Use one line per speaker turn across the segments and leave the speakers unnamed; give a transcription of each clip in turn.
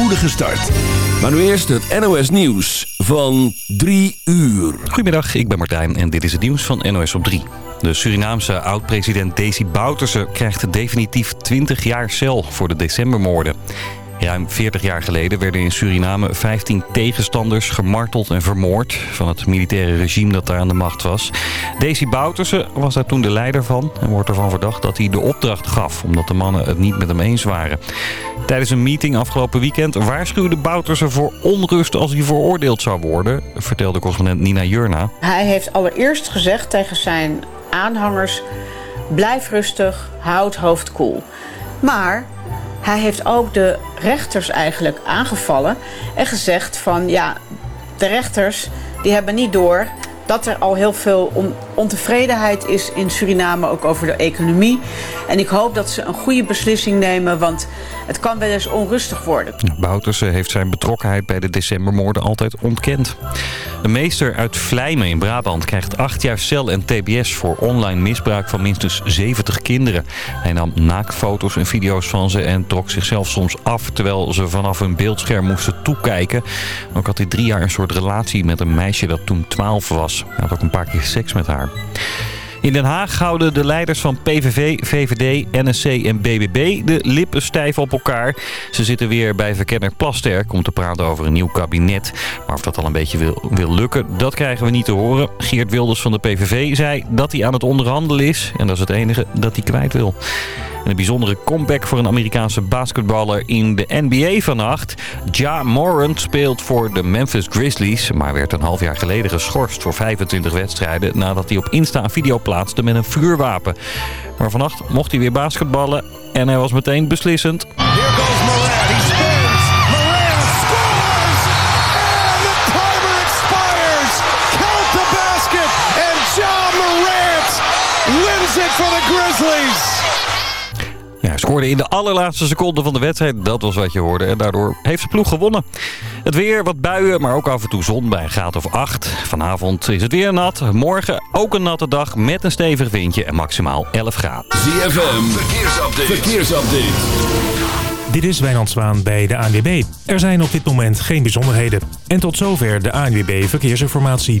spoedige start. Maar nu eerst het NOS Nieuws van 3 uur.
Goedemiddag, ik ben Martijn en dit is het nieuws van NOS op 3. De Surinaamse oud-president Desi Bouterse krijgt definitief 20 jaar cel voor de decembermoorden. Ruim 40 jaar geleden werden in Suriname 15 tegenstanders gemarteld en vermoord van het militaire regime dat daar aan de macht was. Desi Bouterse was daar toen de leider van en wordt ervan verdacht dat hij de opdracht gaf omdat de mannen het niet met hem eens waren. Tijdens een meeting afgelopen weekend waarschuwde Bouterse voor onrust als hij veroordeeld zou worden, vertelde correspondent Nina Jurna.
Hij heeft allereerst gezegd tegen zijn aanhangers, blijf rustig, houd hoofd koel. Maar hij heeft ook de rechters eigenlijk aangevallen en gezegd van ja, de rechters die hebben niet door dat er al heel veel ontevredenheid is in Suriname, ook over de economie. En ik hoop dat ze een goede beslissing nemen, want het kan wel eens onrustig worden.
Bouterse heeft zijn betrokkenheid bij de decembermoorden altijd ontkend. Een meester uit Vlijmen in Brabant krijgt acht jaar cel en tbs voor online misbruik van minstens 70 kinderen. Hij nam naaktfoto's en video's van ze en trok zichzelf soms af terwijl ze vanaf hun beeldscherm moesten toekijken. Ook had hij drie jaar een soort relatie met een meisje dat toen 12 was. Hij had ook een paar keer seks met haar. In Den Haag houden de leiders van PVV, VVD, NSC en BBB de lippen stijf op elkaar. Ze zitten weer bij verkenner Plasterk om te praten over een nieuw kabinet. Maar of dat al een beetje wil, wil lukken, dat krijgen we niet te horen. Geert Wilders van de PVV zei dat hij aan het onderhandelen is. En dat is het enige dat hij kwijt wil een bijzondere comeback voor een Amerikaanse basketballer in de NBA vannacht. Ja Morant speelt voor de Memphis Grizzlies, maar werd een half jaar geleden geschorst voor 25 wedstrijden nadat hij op Insta een video plaatste met een vuurwapen. Maar vannacht mocht hij weer basketballen en hij was meteen beslissend. Here goes Morant. Wins it for the Grizzlies. Scoorde in de allerlaatste seconde van de wedstrijd. Dat was wat je hoorde. En daardoor heeft de ploeg gewonnen. Het weer, wat buien, maar ook af en toe zon bij een graad of 8. Vanavond is het weer nat. Morgen ook een natte dag met een stevig windje en maximaal 11 graden.
ZFM, verkeersupdate. verkeersupdate.
Dit is Wijnand Zwaan bij de ANWB. Er zijn op dit moment geen bijzonderheden. En tot zover de ANWB Verkeersinformatie.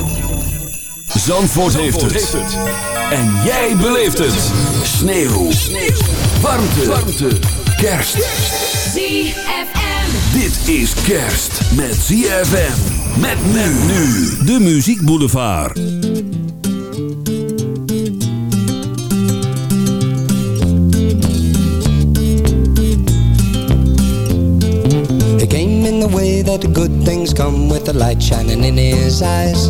Zandvoort, heeft, het. En jij beleeft het. Sneeuw. Sneeuw. Warmte. Warmte. Kerst.
ZFM.
Dit is kerst met ZFM. Met men nu. De Muziek Boulevard.
It came in the way that good things come with the light shining in his eyes.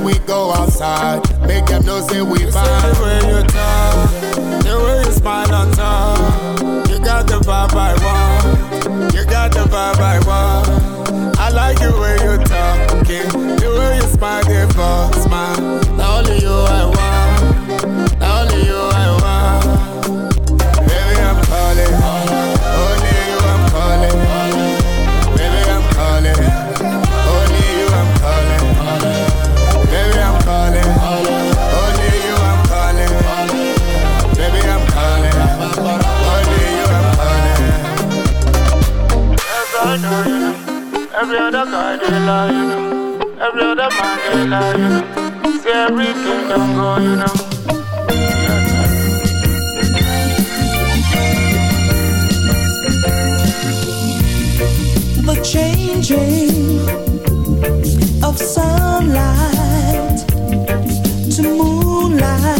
When we go outside, make them know say we fine. The way you talk, the way you smile on top, you got the vibe I want. You got the vibe I want. I like the way you talk, okay? the way you smile, the smile. Not only you I want, Every other man they lie, you know. See everything don't go, you know.
The changing of sunlight to moonlight,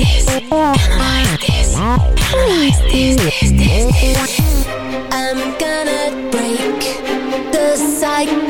this, this, this, this, this, this. I'm gonna break the cycle.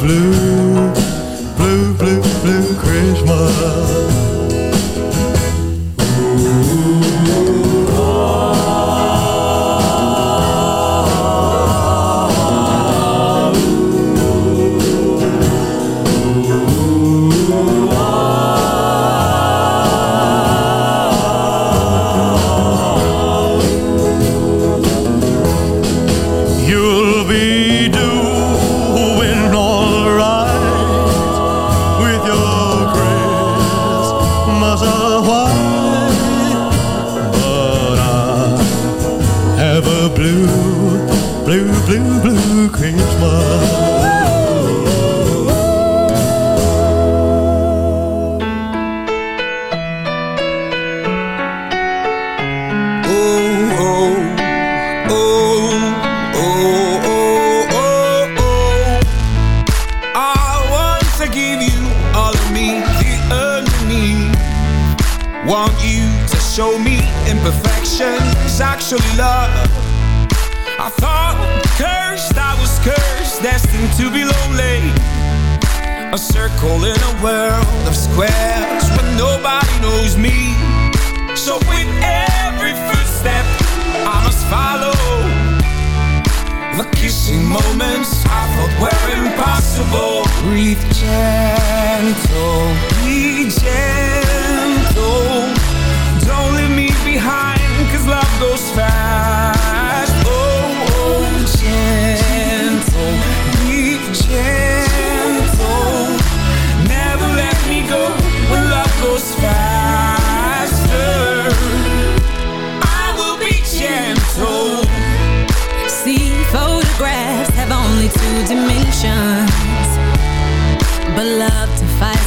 blue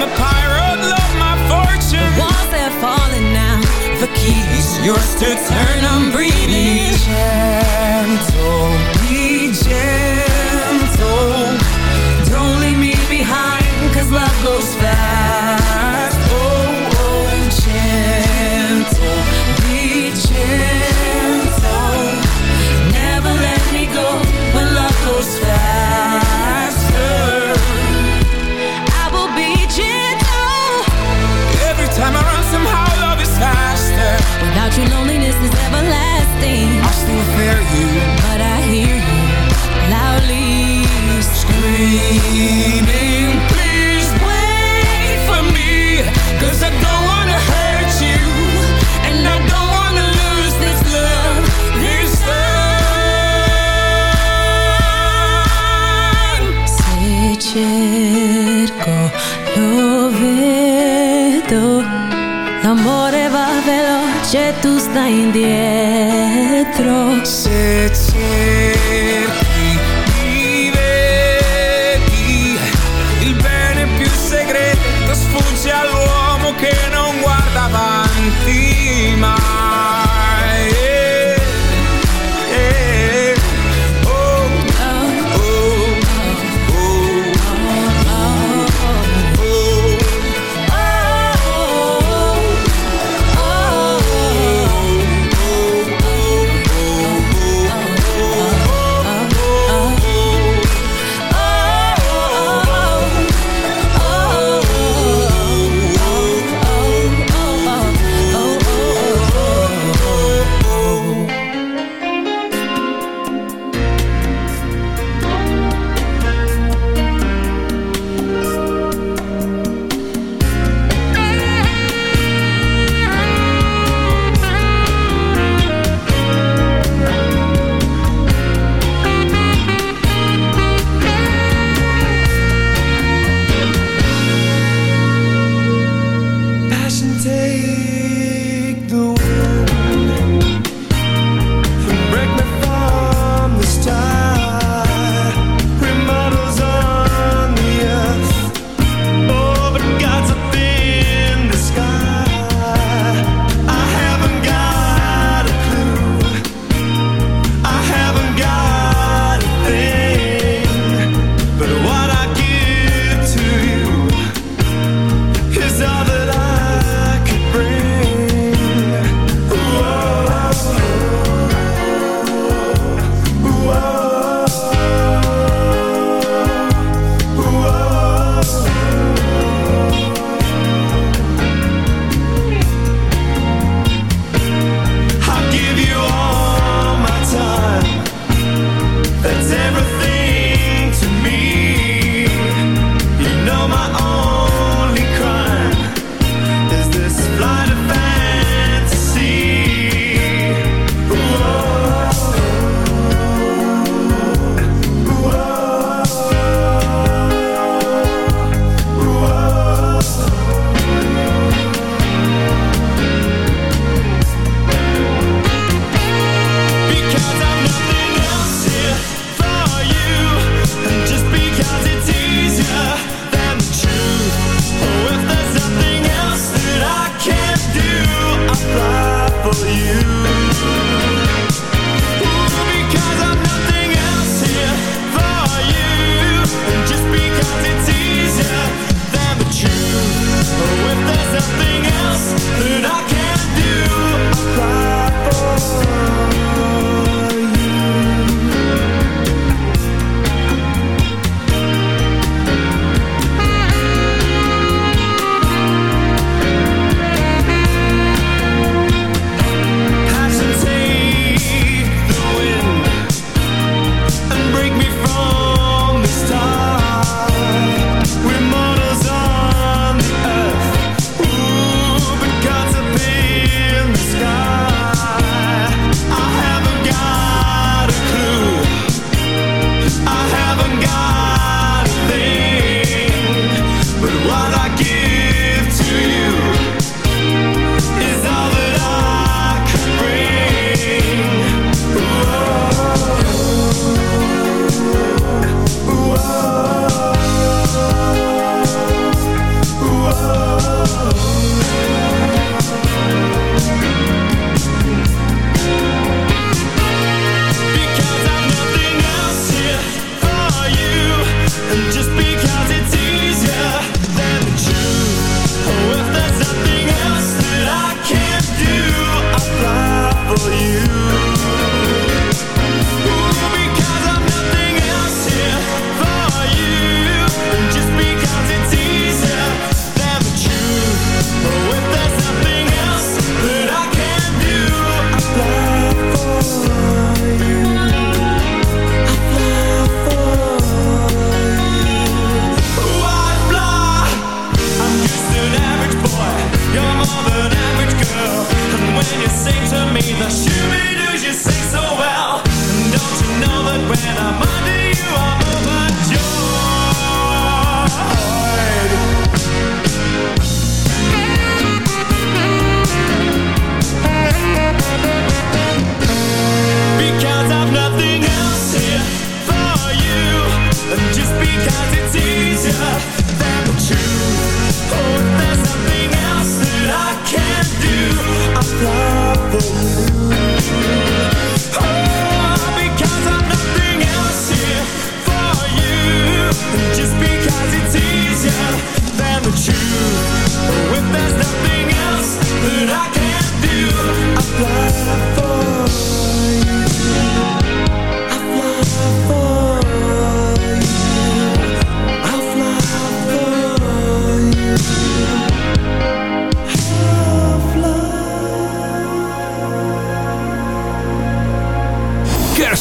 I'm a pirate, love my fortune.
The Walls they're falling now.
The keys yours to turn, I'm breathing Be gentle, be gentle. Don't leave me behind, cause love goes fast.
everlasting.
I still fear you.
But I hear you Loudly scream. che tu stai indietro.
Se,
se.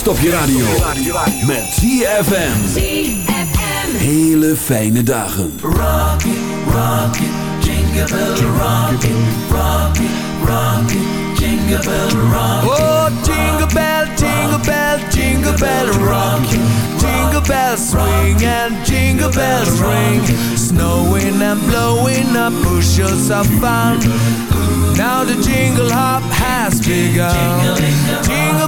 Op je radio. Met ZFM. Hele fijne dagen.
Rocket, rocket, jingle bell rocket, rocket, rocket, jingle bell rocket.
Oh, jingle bell, jingle bell, jingle bell rock. Jingle bells swing and jingle bells ring. Snowing and blowing up bushels of fun. Now the jingle hop has begun. Jingle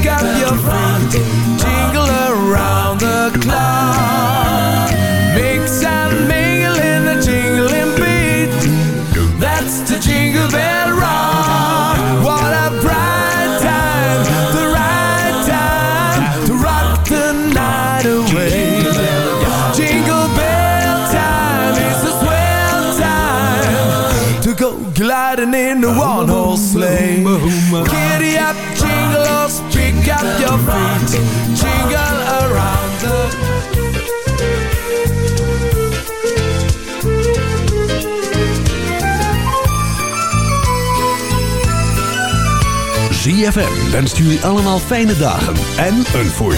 pick up your phone Jingle around the clock. Mix and mingle in the jingling beat. That's the jingle bell rock. What a bright time The right time To rock the night away. Jingle bell time It's a swell time To go gliding in the one-horse sleigh.
Jingle around ZFM wenst jullie allemaal fijne dagen en een voorspoedig